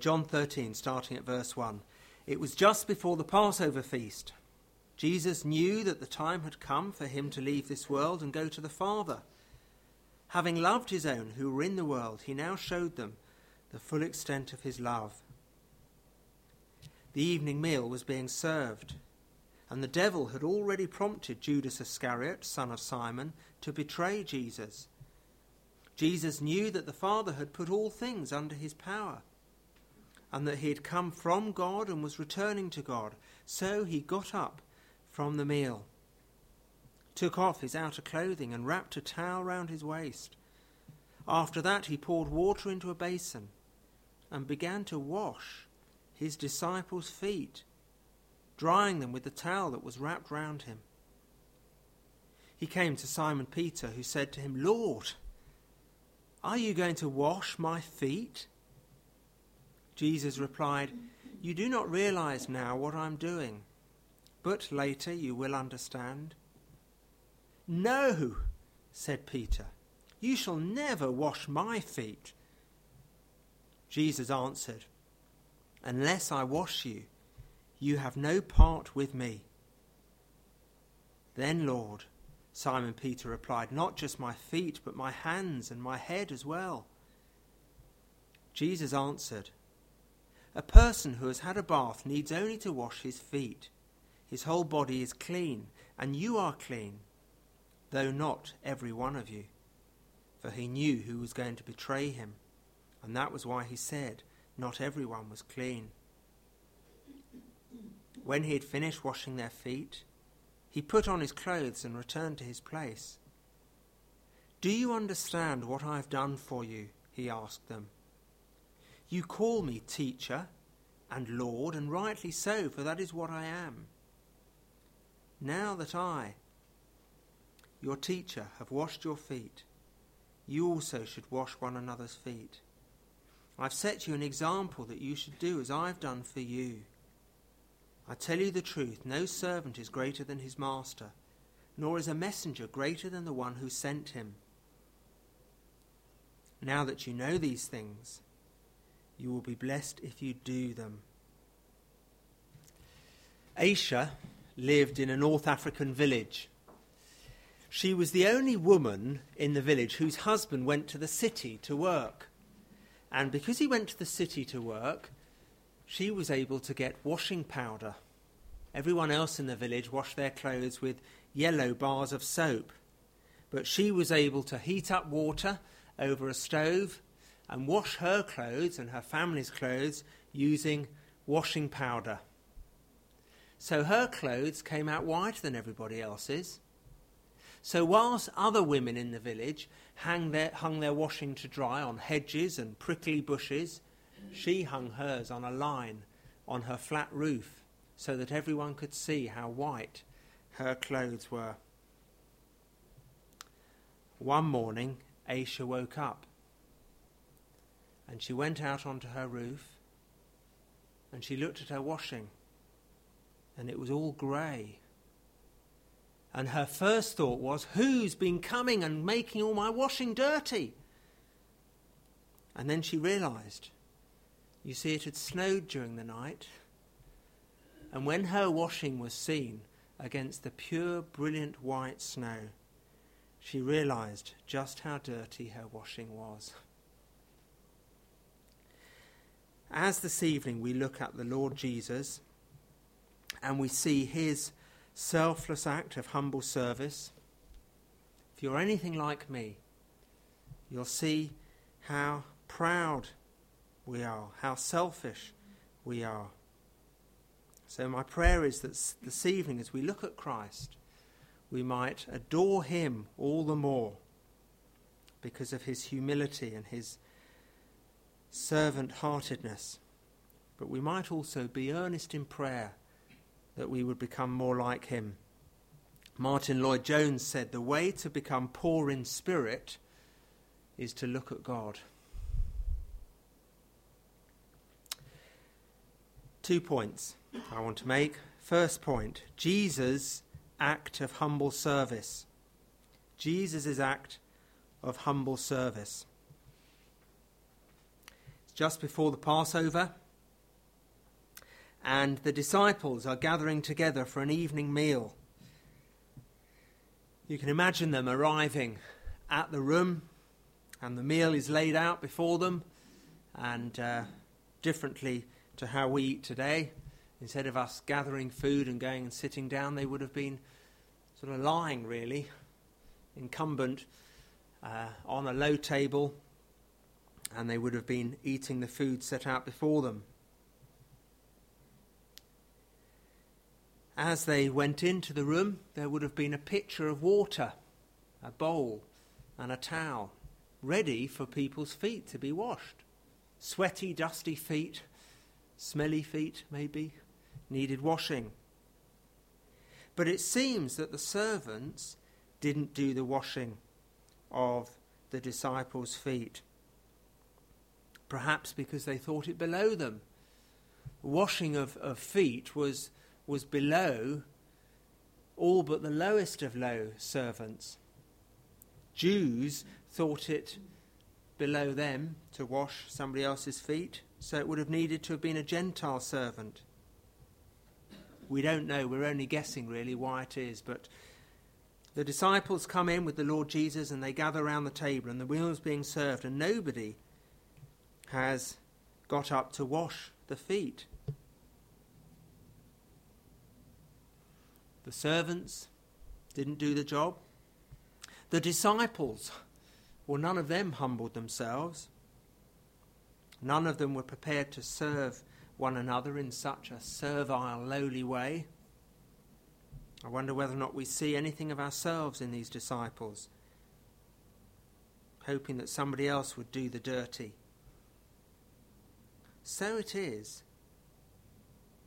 John 13, starting at verse 1. It was just before the Passover feast. Jesus knew that the time had come for him to leave this world and go to the Father. Having loved his own who were in the world, he now showed them the full extent of his love. The evening meal was being served, and the devil had already prompted Judas Iscariot, son of Simon, to betray Jesus. Jesus knew that the Father had put all things under his power and that he had come from God and was returning to God. So he got up from the meal, took off his outer clothing, and wrapped a towel round his waist. After that, he poured water into a basin and began to wash his disciples' feet, drying them with the towel that was wrapped round him. He came to Simon Peter, who said to him, Lord, are you going to wash my feet? Jesus replied, You do not realize now what I'm doing, but later you will understand. No, said Peter, you shall never wash my feet. Jesus answered, Unless I wash you, you have no part with me. Then, Lord, Simon Peter replied, Not just my feet, but my hands and my head as well. Jesus answered, a person who has had a bath needs only to wash his feet. His whole body is clean, and you are clean, though not every one of you. For he knew who was going to betray him, and that was why he said, Not everyone was clean. When he had finished washing their feet, he put on his clothes and returned to his place. Do you understand what I have done for you? he asked them. You call me teacher and Lord, and rightly so, for that is what I am. Now that I, your teacher, have washed your feet, you also should wash one another's feet. I've set you an example that you should do as I've done for you. I tell you the truth, no servant is greater than his master, nor is a messenger greater than the one who sent him. Now that you know these things, you will be blessed if you do them. Aisha lived in a North African village. She was the only woman in the village whose husband went to the city to work. And because he went to the city to work, she was able to get washing powder. Everyone else in the village washed their clothes with yellow bars of soap. But she was able to heat up water over a stove and wash her clothes and her family's clothes using washing powder. So her clothes came out whiter than everybody else's. So whilst other women in the village their, hung their washing to dry on hedges and prickly bushes, she hung hers on a line on her flat roof so that everyone could see how white her clothes were. One morning, Aisha woke up and she went out onto her roof and she looked at her washing, and it was all grey. And her first thought was, Who's been coming and making all my washing dirty? And then she realized, you see, it had snowed during the night. And when her washing was seen against the pure, brilliant white snow, she realized just how dirty her washing was. As this evening we look at the Lord Jesus and we see his selfless act of humble service, if you're anything like me, you'll see how proud we are, how selfish we are. So, my prayer is that this evening, as we look at Christ, we might adore him all the more because of his humility and his servant heartedness, but we might also be earnest in prayer that we would become more like him. Martyn Lloyd-Jones said, The way to become poor in spirit is to look at God. Two points I want to make. First point Jesus' act of humble service. Jesus' act of humble service. Just before the Passover, and the disciples are gathering together for an evening meal. You can imagine them arriving at the room, and the meal is laid out before them, and uh, differently to how we eat today, instead of us gathering food and going and sitting down, they would have been sort of lying, really, incumbent uh, on a low table and they would have been eating the food set out before them. As they went into the room, there would have been a pitcher of water, a bowl, and a towel, ready for people's feet to be washed. Sweaty, dusty feet, smelly feet, maybe, needed washing. But it seems that the servants didn't do the washing of the disciples' feet perhaps because they thought it below them. Washing of, of feet was, was below all but the lowest of low servants. Jews thought it below them to wash somebody else's feet, so it would have needed to have been a Gentile servant. We don't know, we're only guessing really why it is, but the disciples come in with the Lord Jesus and they gather around the table and the meal's being served, and nobody has got up to wash the feet. The servants didn't do the job. The disciples, well, none of them humbled themselves. None of them were prepared to serve one another in such a servile, lowly way. I wonder whether or not we see anything of ourselves in these disciples, hoping that somebody else would do the dirty. So it is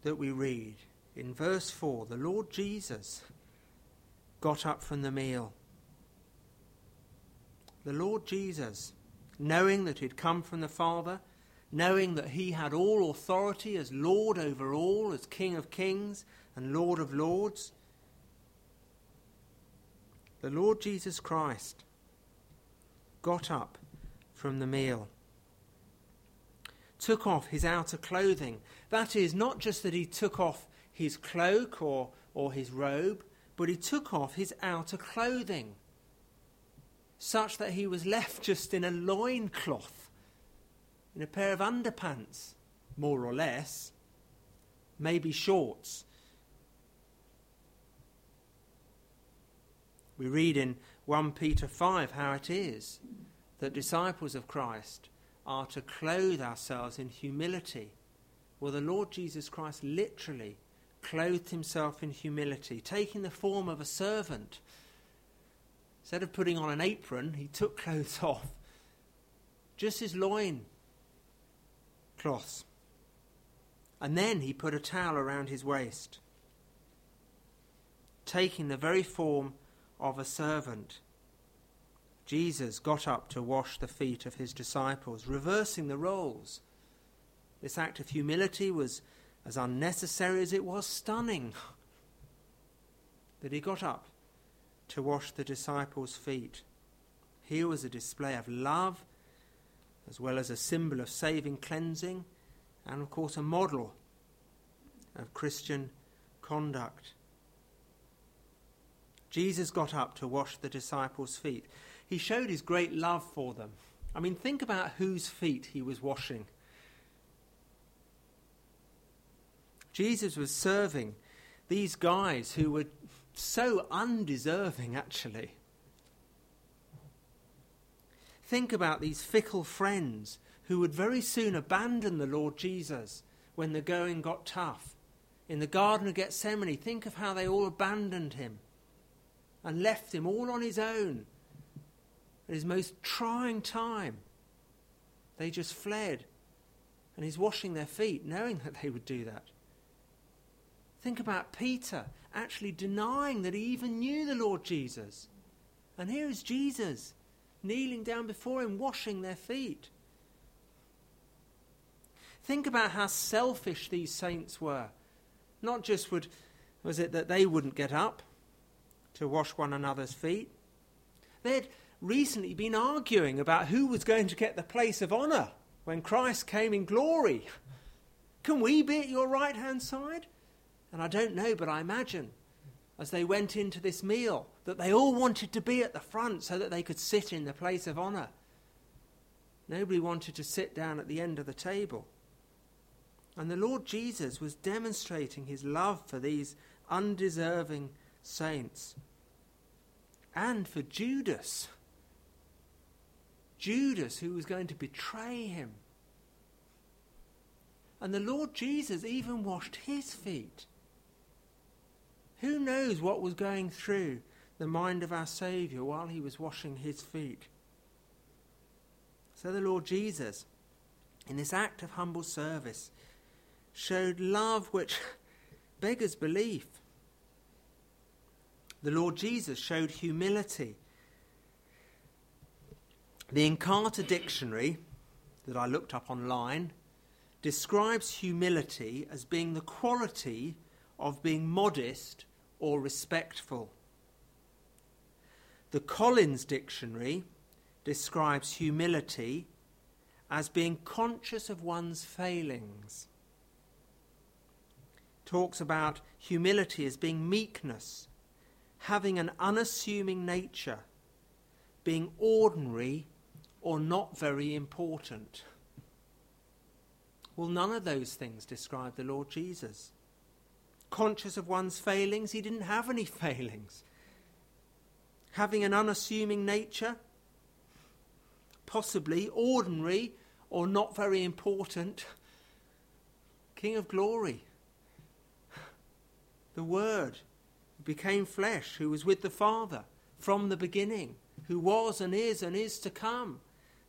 that we read in verse 4 the Lord Jesus got up from the meal. The Lord Jesus, knowing that he'd come from the Father, knowing that he had all authority as Lord over all, as King of kings and Lord of lords, the Lord Jesus Christ got up from the meal took off his outer clothing. That is, not just that he took off his cloak or, or his robe, but he took off his outer clothing, such that he was left just in a loincloth, in a pair of underpants, more or less, maybe shorts. We read in 1 Peter 5 how it is that disciples of Christ are to clothe ourselves in humility. Well, the Lord Jesus Christ literally clothed himself in humility, taking the form of a servant. Instead of putting on an apron, he took clothes off, just his loin cloths. And then he put a towel around his waist, taking the very form of a servant. Jesus got up to wash the feet of his disciples, reversing the roles. This act of humility was as unnecessary as it was stunning. That he got up to wash the disciples' feet. Here was a display of love, as well as a symbol of saving cleansing, and of course a model of Christian conduct. Jesus got up to wash the disciples' feet he showed his great love for them. I mean, think about whose feet he was washing. Jesus was serving these guys who were so undeserving, actually. Think about these fickle friends who would very soon abandon the Lord Jesus when the going got tough. In the Garden of Gethsemane, think of how they all abandoned him and left him all on his own at his most trying time, they just fled. And he's washing their feet, knowing that they would do that. Think about Peter actually denying that he even knew the Lord Jesus. And here is Jesus kneeling down before him, washing their feet. Think about how selfish these saints were. Not just would, was it that they wouldn't get up to wash one another's feet, they'd recently been arguing about who was going to get the place of honour when Christ came in glory. Can we be at your right hand side? And I don't know, but I imagine as they went into this meal that they all wanted to be at the front so that they could sit in the place of honour. Nobody wanted to sit down at the end of the table. And the Lord Jesus was demonstrating his love for these undeserving saints and for Judas. Judas, who was going to betray him. And the Lord Jesus even washed his feet. Who knows what was going through the mind of our Saviour while he was washing his feet? So the Lord Jesus, in this act of humble service, showed love which beggars belief. The Lord Jesus showed humility the Encarta Dictionary that I looked up online describes humility as being the quality of being modest or respectful. The Collins Dictionary describes humility as being conscious of one's failings. Talks about humility as being meekness, having an unassuming nature, being ordinary or not very important. Well, none of those things describe the Lord Jesus. Conscious of one's failings, he didn't have any failings. Having an unassuming nature, possibly ordinary or not very important. King of glory, the Word became flesh, who was with the Father from the beginning, who was and is and is to come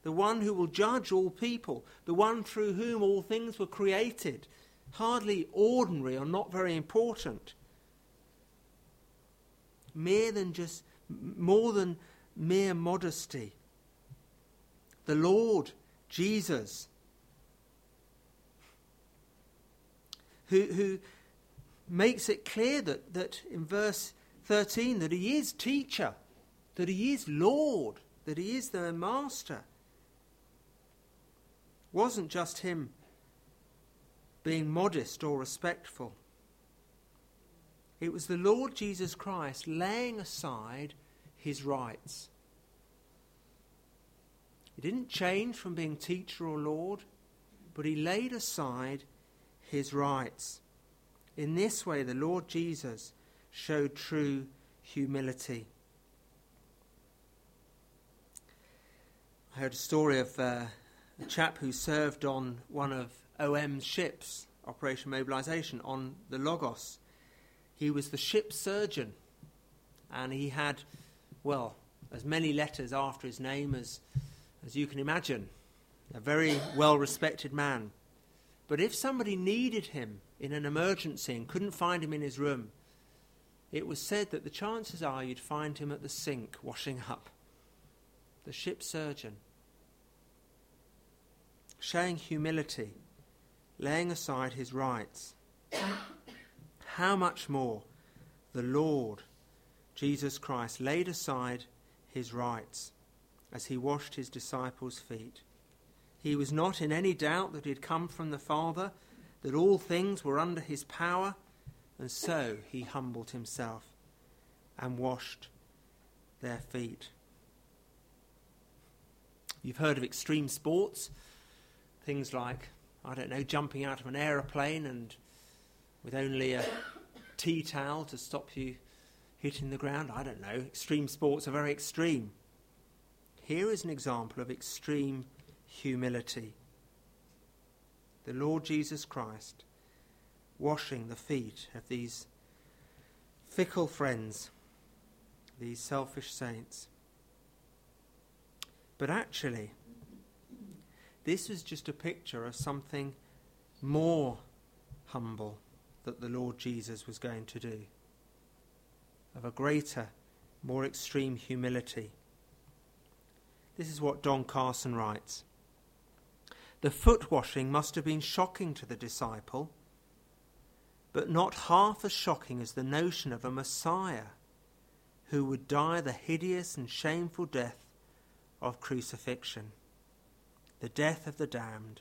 the one who will judge all people, the one through whom all things were created. Hardly ordinary or not very important. Mere than just, more than mere modesty. The Lord Jesus, who, who makes it clear that, that in verse 13 that he is teacher, that he is Lord, that he is the master wasn't just him being modest or respectful. It was the Lord Jesus Christ laying aside his rights. He didn't change from being teacher or Lord, but he laid aside his rights. In this way, the Lord Jesus showed true humility. I heard a story of uh, a chap who served on one of OM's ships, Operation Mobilisation, on the Logos. He was the ship surgeon, and he had, well, as many letters after his name as, as you can imagine. A very well respected man. But if somebody needed him in an emergency and couldn't find him in his room, it was said that the chances are you'd find him at the sink washing up. The ship surgeon showing humility, laying aside his rights. How much more the Lord Jesus Christ laid aside his rights as he washed his disciples' feet. He was not in any doubt that he had come from the Father, that all things were under his power, and so he humbled himself and washed their feet. You've heard of extreme sports. Things like, I don't know, jumping out of an aeroplane and with only a tea towel to stop you hitting the ground. I don't know. Extreme sports are very extreme. Here is an example of extreme humility. The Lord Jesus Christ washing the feet of these fickle friends, these selfish saints. But actually, this is just a picture of something more humble that the Lord Jesus was going to do, of a greater, more extreme humility. This is what Don Carson writes. The foot washing must have been shocking to the disciple, but not half as shocking as the notion of a Messiah who would die the hideous and shameful death of crucifixion. The death of the damned.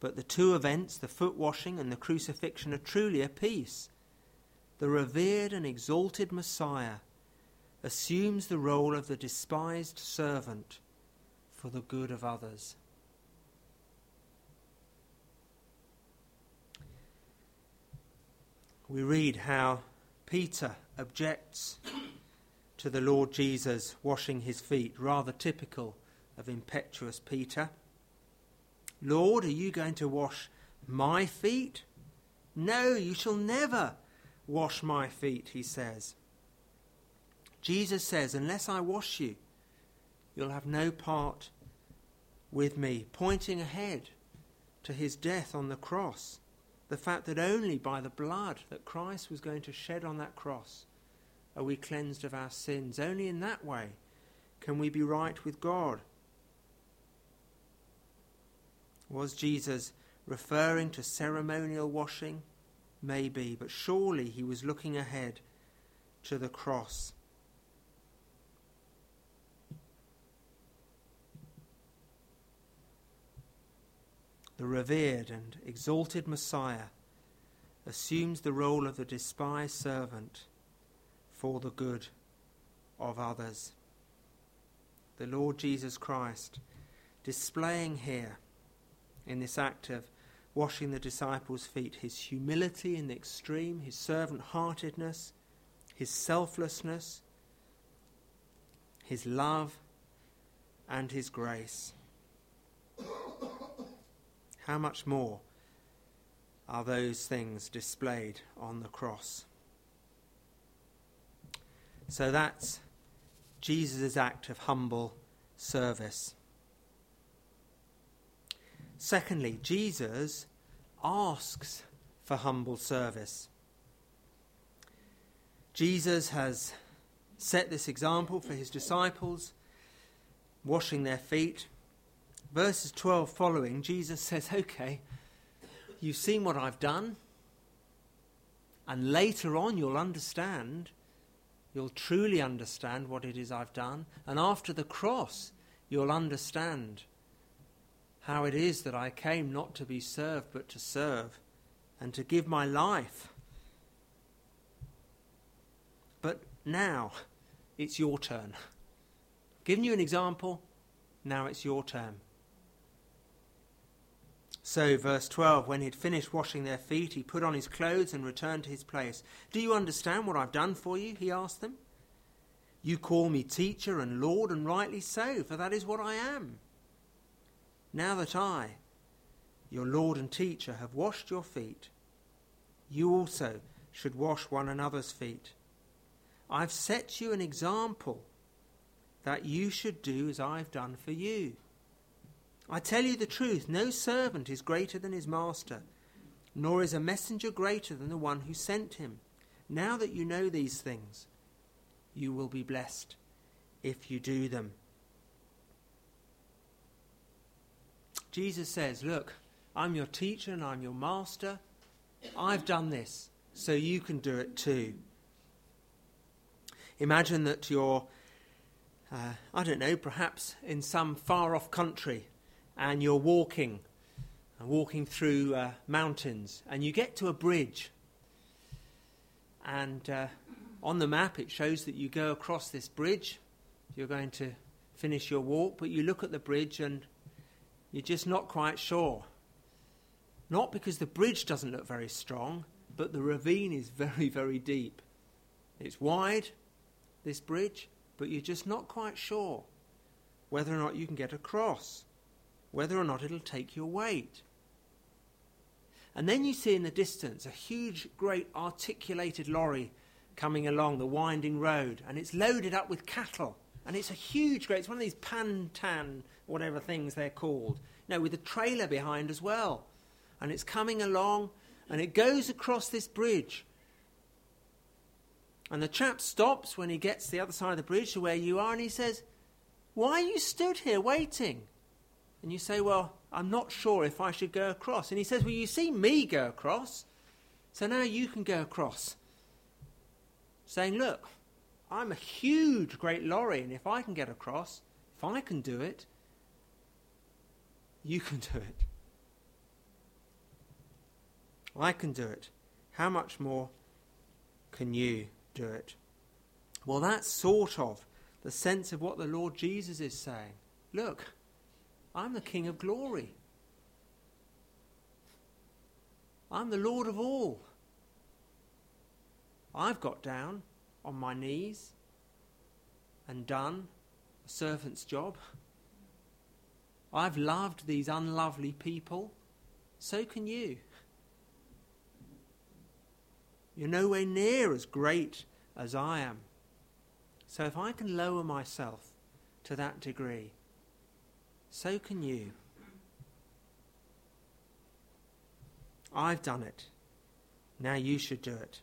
But the two events, the foot washing and the crucifixion, are truly a piece. The revered and exalted Messiah assumes the role of the despised servant for the good of others. We read how Peter objects to the Lord Jesus washing his feet, rather typical of impetuous Peter. Lord, are you going to wash my feet? No, you shall never wash my feet, he says. Jesus says, Unless I wash you, you'll have no part with me, pointing ahead to his death on the cross. The fact that only by the blood that Christ was going to shed on that cross are we cleansed of our sins. Only in that way can we be right with God. Was Jesus referring to ceremonial washing? Maybe, but surely he was looking ahead to the cross. The revered and exalted Messiah assumes the role of the despised servant for the good of others. The Lord Jesus Christ displaying here in this act of washing the disciples' feet his humility in the extreme, his servant heartedness, his selflessness, his love, and his grace. How much more are those things displayed on the cross? So that's Jesus' act of humble service. Secondly, Jesus asks for humble service. Jesus has set this example for his disciples, washing their feet. Verses 12 following, Jesus says, Okay, you've seen what I've done, and later on you'll understand You'll truly understand what it is I've done. And after the cross, you'll understand how it is that I came not to be served, but to serve and to give my life. But now it's your turn. Giving you an example, now it's your turn. So, verse 12, when he had finished washing their feet, he put on his clothes and returned to his place. Do you understand what I've done for you? He asked them. You call me teacher and Lord, and rightly so, for that is what I am. Now that I, your Lord and teacher, have washed your feet, you also should wash one another's feet. I've set you an example that you should do as I've done for you. I tell you the truth no servant is greater than his master, nor is a messenger greater than the one who sent him. Now that you know these things, you will be blessed if you do them. Jesus says, Look, I'm your teacher and I'm your master. I've done this, so you can do it too. Imagine that you're, uh, I don't know, perhaps in some far off country and you're walking, walking through uh, mountains, and you get to a bridge. And uh, on the map, it shows that you go across this bridge. You're going to finish your walk, but you look at the bridge and you're just not quite sure. Not because the bridge doesn't look very strong, but the ravine is very, very deep. It's wide, this bridge, but you're just not quite sure whether or not you can get across whether or not it'll take your weight. And then you see in the distance a huge, great articulated lorry coming along the winding road, and it's loaded up with cattle. And it's a huge, great, it's one of these pantan, whatever things they're called, you know, with a trailer behind as well. And it's coming along, and it goes across this bridge. And the chap stops when he gets to the other side of the bridge to where you are, and he says, Why you stood here waiting? And you say, Well, I'm not sure if I should go across. And he says, Well, you see me go across, so now you can go across. Saying, Look, I'm a huge, great lorry, and if I can get across, if I can do it, you can do it. I can do it. How much more can you do it? Well, that's sort of the sense of what the Lord Jesus is saying. Look, I'm the King of glory. I'm the Lord of all. I've got down on my knees and done a servant's job. I've loved these unlovely people. So can you. You're nowhere near as great as I am. So if I can lower myself to that degree, so can you. I've done it. Now you should do it.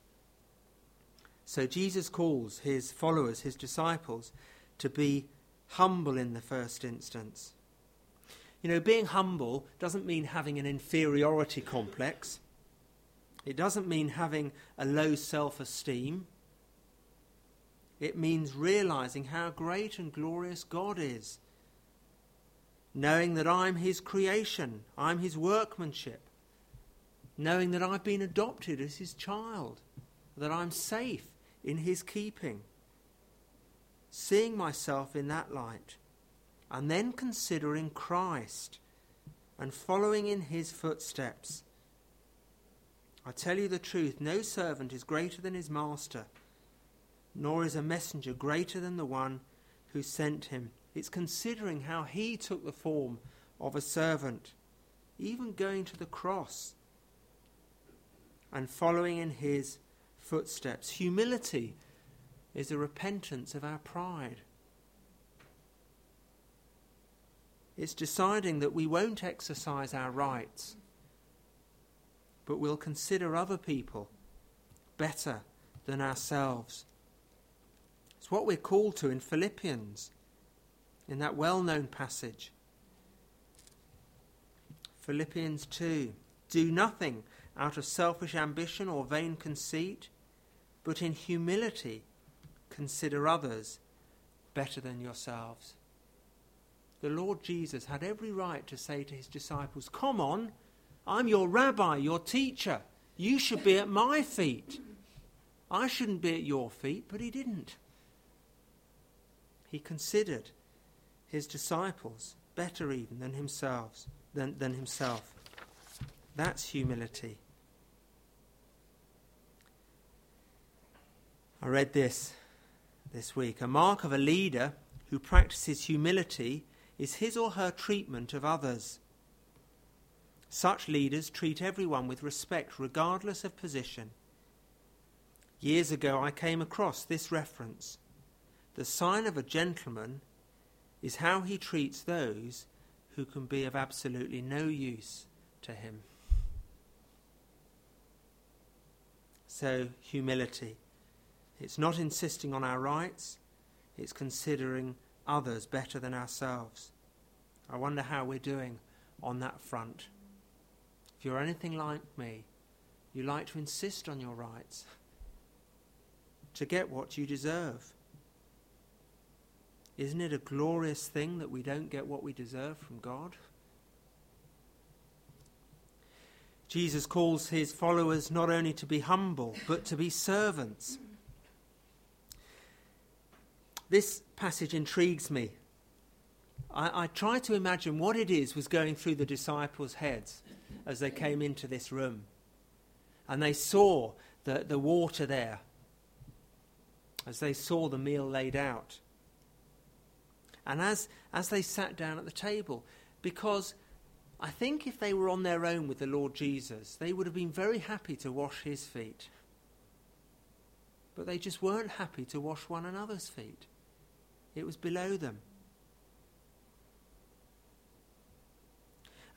So Jesus calls his followers, his disciples, to be humble in the first instance. You know, being humble doesn't mean having an inferiority complex. It doesn't mean having a low self esteem. It means realizing how great and glorious God is. Knowing that I'm His creation, I'm His workmanship. Knowing that I've been adopted as His child, that I'm safe in His keeping. Seeing myself in that light, and then considering Christ and following in His footsteps I tell you the truth, no servant is greater than his master, nor is a messenger greater than the one who sent him. It's considering how he took the form of a servant, even going to the cross and following in his footsteps. Humility is a repentance of our pride. It's deciding that we won't exercise our rights but we'll consider other people better than ourselves. It's what we're called to in Philippians, in that well known passage. Philippians 2 Do nothing out of selfish ambition or vain conceit, but in humility consider others better than yourselves. The Lord Jesus had every right to say to his disciples, Come on, I'm your rabbi, your teacher. You should be at my feet. I shouldn't be at your feet, but he didn't. He considered his disciples better even than himself, than, than himself. That's humility. I read this this week. A mark of a leader who practices humility is his or her treatment of others. Such leaders treat everyone with respect regardless of position. Years ago, I came across this reference. The sign of a gentleman is how he treats those who can be of absolutely no use to him. So, humility. It's not insisting on our rights, it's considering others better than ourselves. I wonder how we're doing on that front. If you're anything like me, you like to insist on your rights to get what you deserve. Isn't it a glorious thing that we don't get what we deserve from God? Jesus calls his followers not only to be humble, but to be servants. This passage intrigues me. I, I try to imagine what it is was going through the disciples' heads as they came into this room. And they saw the, the water there, as they saw the meal laid out. And as, as they sat down at the table, because I think if they were on their own with the Lord Jesus, they would have been very happy to wash his feet. But they just weren't happy to wash one another's feet. It was below them.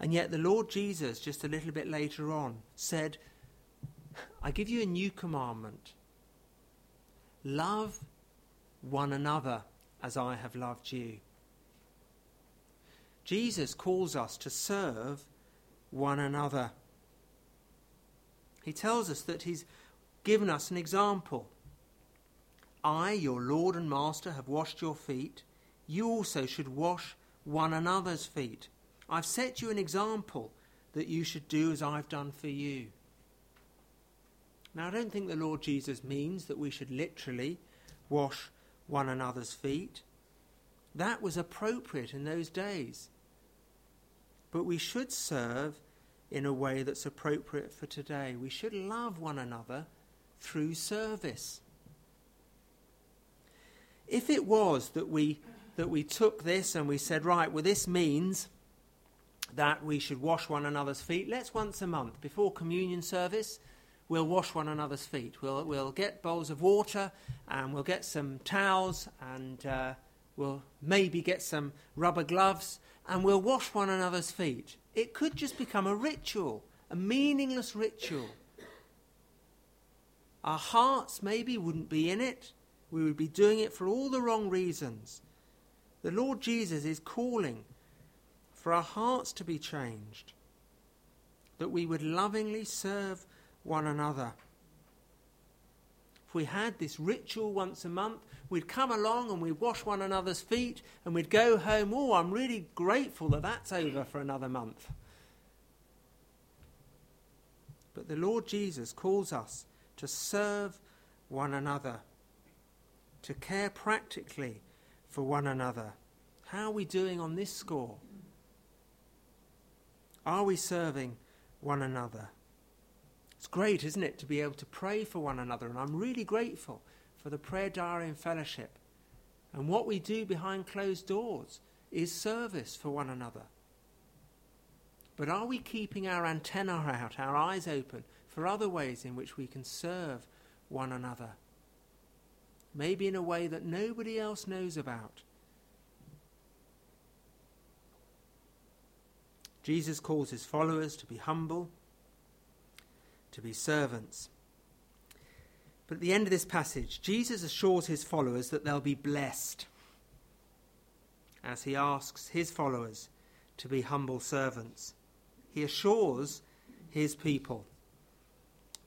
And yet the Lord Jesus, just a little bit later on, said, I give you a new commandment. Love one another as I have loved you. Jesus calls us to serve one another. He tells us that He's given us an example. I, your Lord and Master, have washed your feet. You also should wash one another's feet. I've set you an example that you should do as I've done for you. Now, I don't think the Lord Jesus means that we should literally wash one another's feet. That was appropriate in those days. But we should serve in a way that's appropriate for today. We should love one another through service. If it was that we that we took this and we said, right, well, this means that we should wash one another's feet. Let's once a month, before communion service, we'll wash one another's feet. We'll, we'll get bowls of water and we'll get some towels and uh, we'll maybe get some rubber gloves and we'll wash one another's feet. It could just become a ritual, a meaningless ritual. Our hearts maybe wouldn't be in it. We would be doing it for all the wrong reasons. The Lord Jesus is calling for our hearts to be changed, that we would lovingly serve one another. If we had this ritual once a month, we'd come along and we'd wash one another's feet and we'd go home. Oh, I'm really grateful that that's over for another month. But the Lord Jesus calls us to serve one another, to care practically for one another. How are we doing on this score? Are we serving one another? It's great, isn't it, to be able to pray for one another, and I'm really grateful for the prayer diary and fellowship. And what we do behind closed doors is service for one another. But are we keeping our antenna out, our eyes open for other ways in which we can serve one another? Maybe in a way that nobody else knows about. Jesus calls his followers to be humble, to be servants. But at the end of this passage, Jesus assures his followers that they'll be blessed as he asks his followers to be humble servants. He assures his people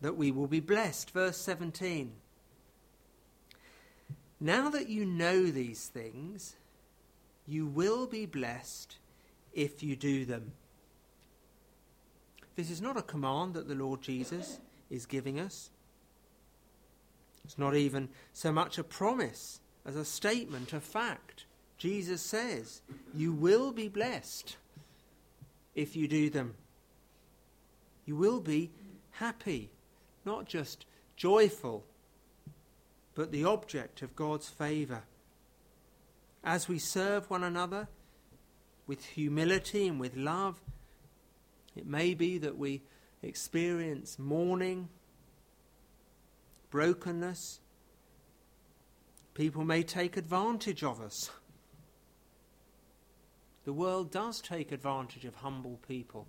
that we will be blessed. Verse 17 now that you know these things, you will be blessed if you do them. This is not a command that the Lord Jesus is giving us. It's not even so much a promise as a statement of fact. Jesus says, You will be blessed if you do them. You will be happy, not just joyful but the object of God's favour. As we serve one another with humility and with love, it may be that we experience mourning, brokenness. People may take advantage of us. The world does take advantage of humble people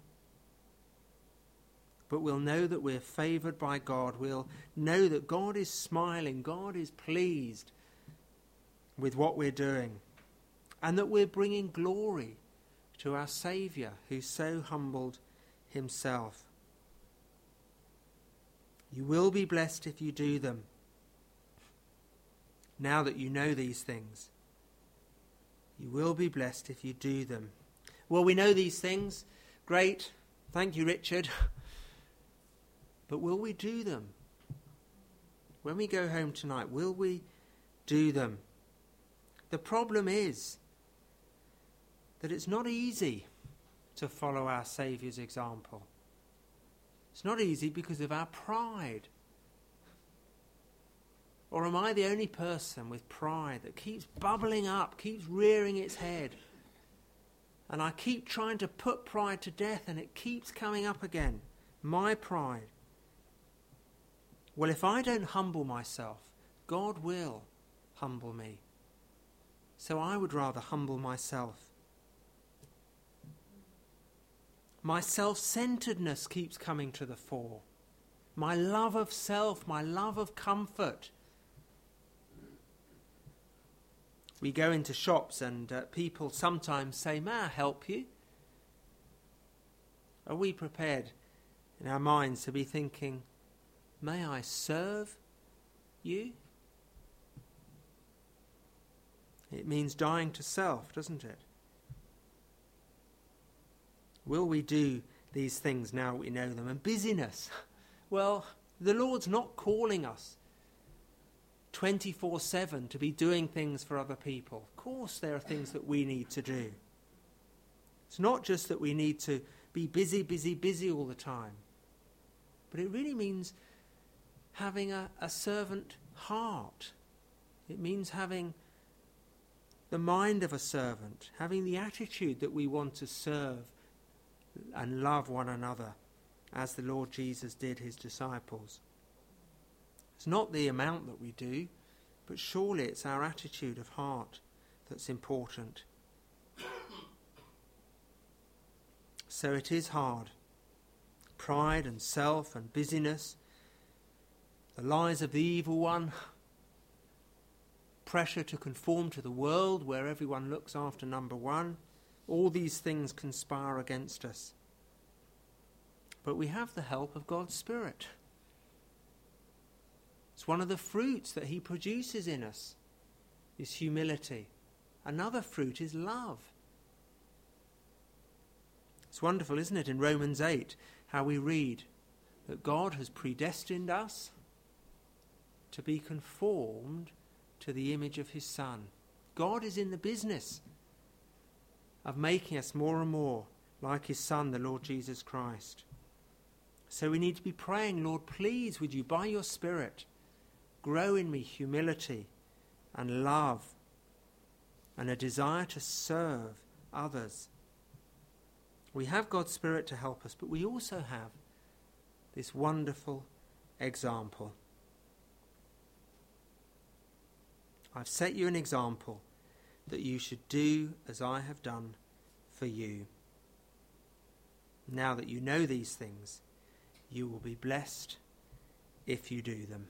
but we'll know that we're favored by God. We'll know that God is smiling, God is pleased with what we're doing, and that we're bringing glory to our Saviour who so humbled himself. You will be blessed if you do them. Now that you know these things, you will be blessed if you do them. Well, we know these things. Great. Thank you, Richard. But will we do them? When we go home tonight, will we do them? The problem is that it's not easy to follow our Saviour's example. It's not easy because of our pride. Or am I the only person with pride that keeps bubbling up, keeps rearing its head? And I keep trying to put pride to death and it keeps coming up again. My pride. Well, if I don't humble myself, God will humble me. So I would rather humble myself. My self centeredness keeps coming to the fore. My love of self, my love of comfort. We go into shops and uh, people sometimes say, May I help you? Are we prepared in our minds to be thinking, May I serve you? It means dying to self, doesn't it? Will we do these things now we know them? And busyness. Well, the Lord's not calling us 24 7 to be doing things for other people. Of course, there are things that we need to do. It's not just that we need to be busy, busy, busy all the time, but it really means having a, a servant heart. It means having the mind of a servant, having the attitude that we want to serve and love one another as the Lord Jesus did his disciples. It's not the amount that we do, but surely it's our attitude of heart that's important. So it is hard. Pride and self and busyness, the lies of the evil one, pressure to conform to the world where everyone looks after number one, all these things conspire against us. But we have the help of God's Spirit. It's one of the fruits that He produces in us is humility. Another fruit is love. It's wonderful, isn't it, in Romans 8, how we read that God has predestined us to be conformed to the image of His Son. God is in the business of making us more and more like His Son, the Lord Jesus Christ. So we need to be praying, Lord, please, would you, by your Spirit, grow in me humility and love and a desire to serve others we have God's Spirit to help us, but we also have this wonderful example. I've set you an example that you should do as I have done for you. Now that you know these things, you will be blessed if you do them.